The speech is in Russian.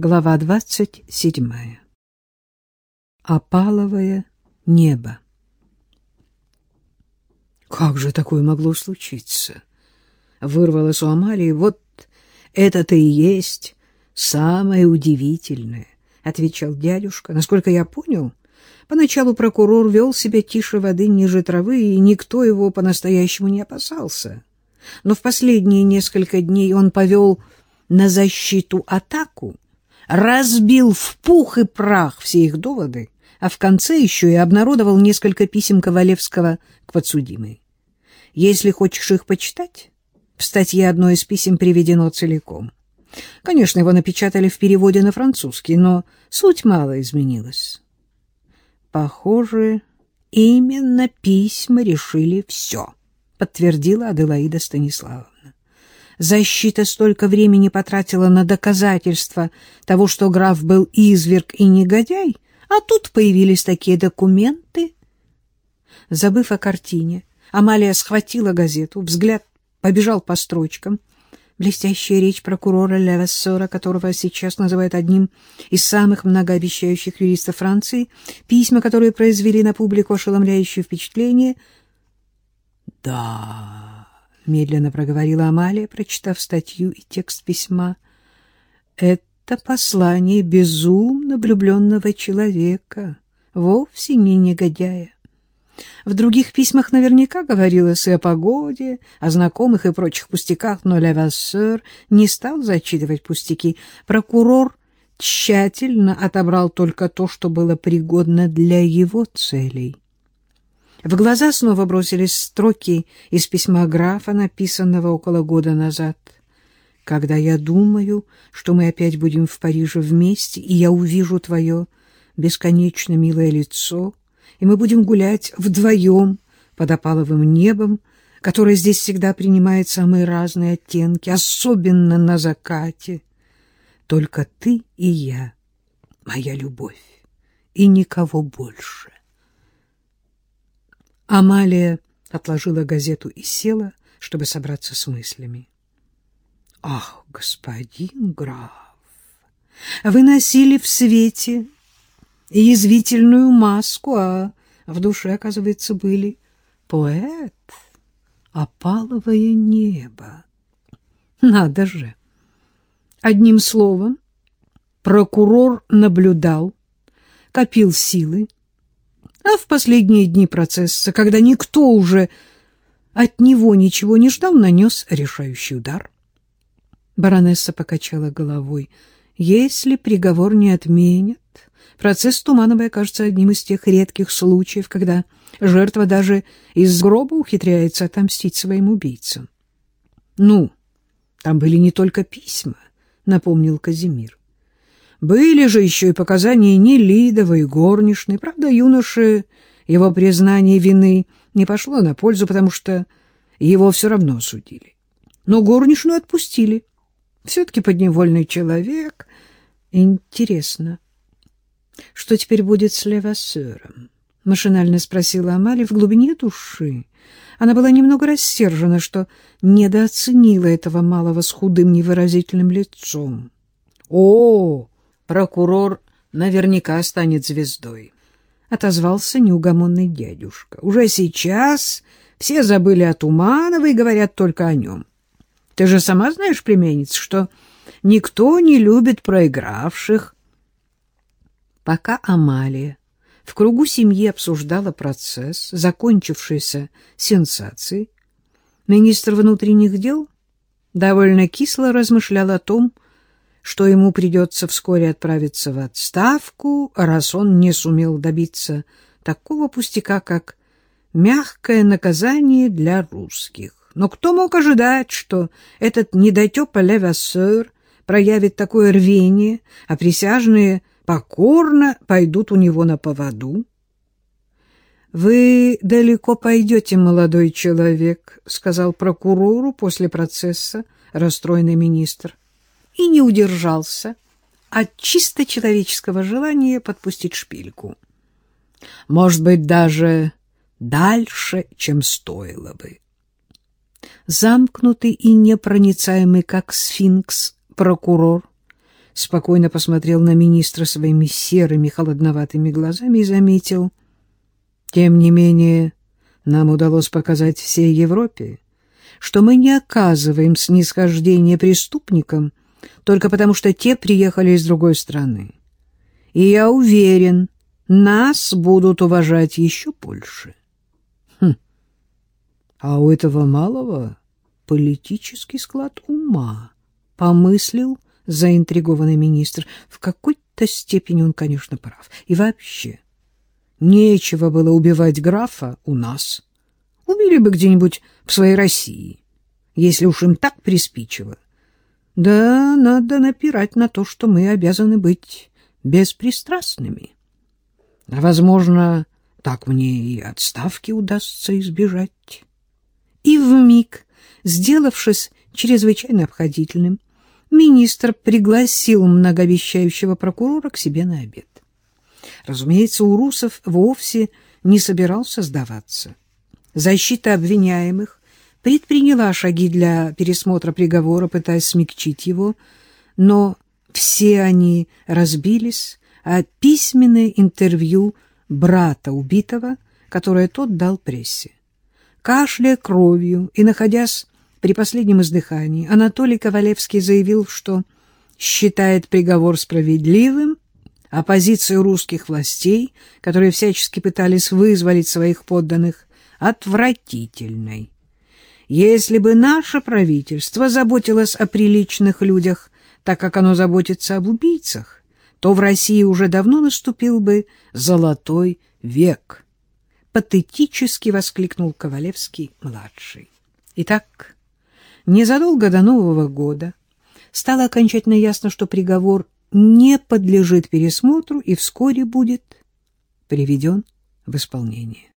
Глава двадцать седьмая. Опаловое небо. Как же такое могло случиться? Вырвалось у Амалии. Вот это-то и есть самое удивительное, отвечал дядюшка. Насколько я понял, поначалу прокурор вел себя тише воды ниже травы, и никто его по-настоящему не опасался. Но в последние несколько дней он повел на защиту атаку, разбил в пух и прах все их доводы, а в конце еще и обнародовал несколько писем Ковалевского к подсудимой. Если хочешь их почитать, в статье одно из писем приведено целиком. Конечно, его напечатали в переводе на французский, но суть мало изменилась. Похоже, именно письма решили все, подтвердила Аделаида Станиславовна. Защита столько времени потратила на доказательства того, что граф был изверг и негодяй, а тут появились такие документы. Забыв о картине, Амалия схватила газету, взгляд побежал по строчкам. Блестящая речь прокурора Левессора, которого сейчас называют одним из самых многообещающих юристов Франции, письма, которые произвели на публику ошеломляющее впечатление. «Да...» медленно проговорила Амалия, прочитав статью и текст письма. Это послание безумно влюбленного человека, вовсе не негодяя. В других письмах наверняка говорилось и о погоде, о знакомых и прочих пустяках, но Левассер не стал зачитывать пустяки. Прокурор тщательно отобрал только то, что было пригодно для его целей. В глаза снова бросились строки из письма графа, написанного около года назад. «Когда я думаю, что мы опять будем в Париже вместе, и я увижу твое бесконечно милое лицо, и мы будем гулять вдвоем под опаловым небом, которое здесь всегда принимает самые разные оттенки, особенно на закате. Только ты и я, моя любовь, и никого больше». Амалия отложила газету и села, чтобы собраться с мыслями. — Ах, господин граф, вы носили в свете язвительную маску, а в душе, оказывается, были поэт, опаловое небо. Надо же! Одним словом, прокурор наблюдал, копил силы, а в последние дни процесса, когда никто уже от него ничего не ждал, нанес решающий удар. Баронесса покачала головой. Если приговор не отменят, процесс Тумановой окажется одним из тех редких случаев, когда жертва даже из гроба ухитряется отомстить своим убийцам. Ну, там были не только письма, напомнил Казимир. Были же еще и показания Нелидовой горничной. Правда, юноше его признание вины не пошло на пользу, потому что его все равно осудили. Но горничную отпустили. Все-таки подневольный человек. Интересно, что теперь будет с Левассером? Машинально спросила Амали в глубине души. Она была немного рассержена, что недооценила этого малого с худым невыразительным лицом. — О, прокурор наверняка станет звездой, — отозвался неугомонный дядюшка. — Уже сейчас все забыли о Тумановой и говорят только о нем. Ты же сама знаешь, племянница, что никто не любит проигравших. Пока Амалия в кругу семьи обсуждала процесс, закончившийся сенсацией, министр внутренних дел довольно кисло размышлял о том, что ему придется вскоре отправиться в отставку, раз он не сумел добиться такого пустяка, как мягкое наказание для русских. Но кто мог ожидать, что этот недотепа Левассер проявит такое рвение, а присяжные покорно пойдут у него на поводу? — Вы далеко пойдете, молодой человек, — сказал прокурору после процесса расстроенный министр и не удержался от чисто человеческого желания подпустить шпильку. Может быть, даже дальше, чем стоило бы. Замкнутый и непроницаемый, как сфинкс, прокурор спокойно посмотрел на министра своими серыми холодноватыми глазами и заметил. Тем не менее, нам удалось показать всей Европе, что мы не оказываем снисхождения преступникам только потому, что те приехали из другой страны. И я уверен, нас будут уважать еще больше. Хм. А у этого малого политический склад ума, помыслил заинтригованный министр. В какой-то степени он, конечно, прав. И вообще, нечего было убивать графа у нас. Убили бы где-нибудь в своей России, если уж им так приспичило. Да, надо напирать на то, что мы обязаны быть беспристрастными. Возможно, так мне и отставки удастся избежать. И вмиг, сделавшись чрезвычайно обходительным, министр пригласил многообещающего прокурора к себе на обед. Разумеется, Урусов вовсе не собирался сдаваться. Защита обвиняемых предприняла шаги для пересмотра приговора, пытаясь смягчить его, но все они разбились о письменное интервью брата убитого, которое тот дал прессе. Кашляя кровью и находясь при последнем издыхании Анатолий Ковалевский заявил, что считает приговор справедливым, а позицию русских властей, которые всячески пытались вызволить своих подданных, отвратительной. Если бы наше правительство заботилось о приличных людях, так как оно заботится об убийцах, то в России уже давно наступил бы золотой век. Патетически воскликнул Ковалевский-младший. Итак, Незадолго до Нового года стало окончательно ясно, что приговор не подлежит пересмотру и вскоре будет приведен в исполнение.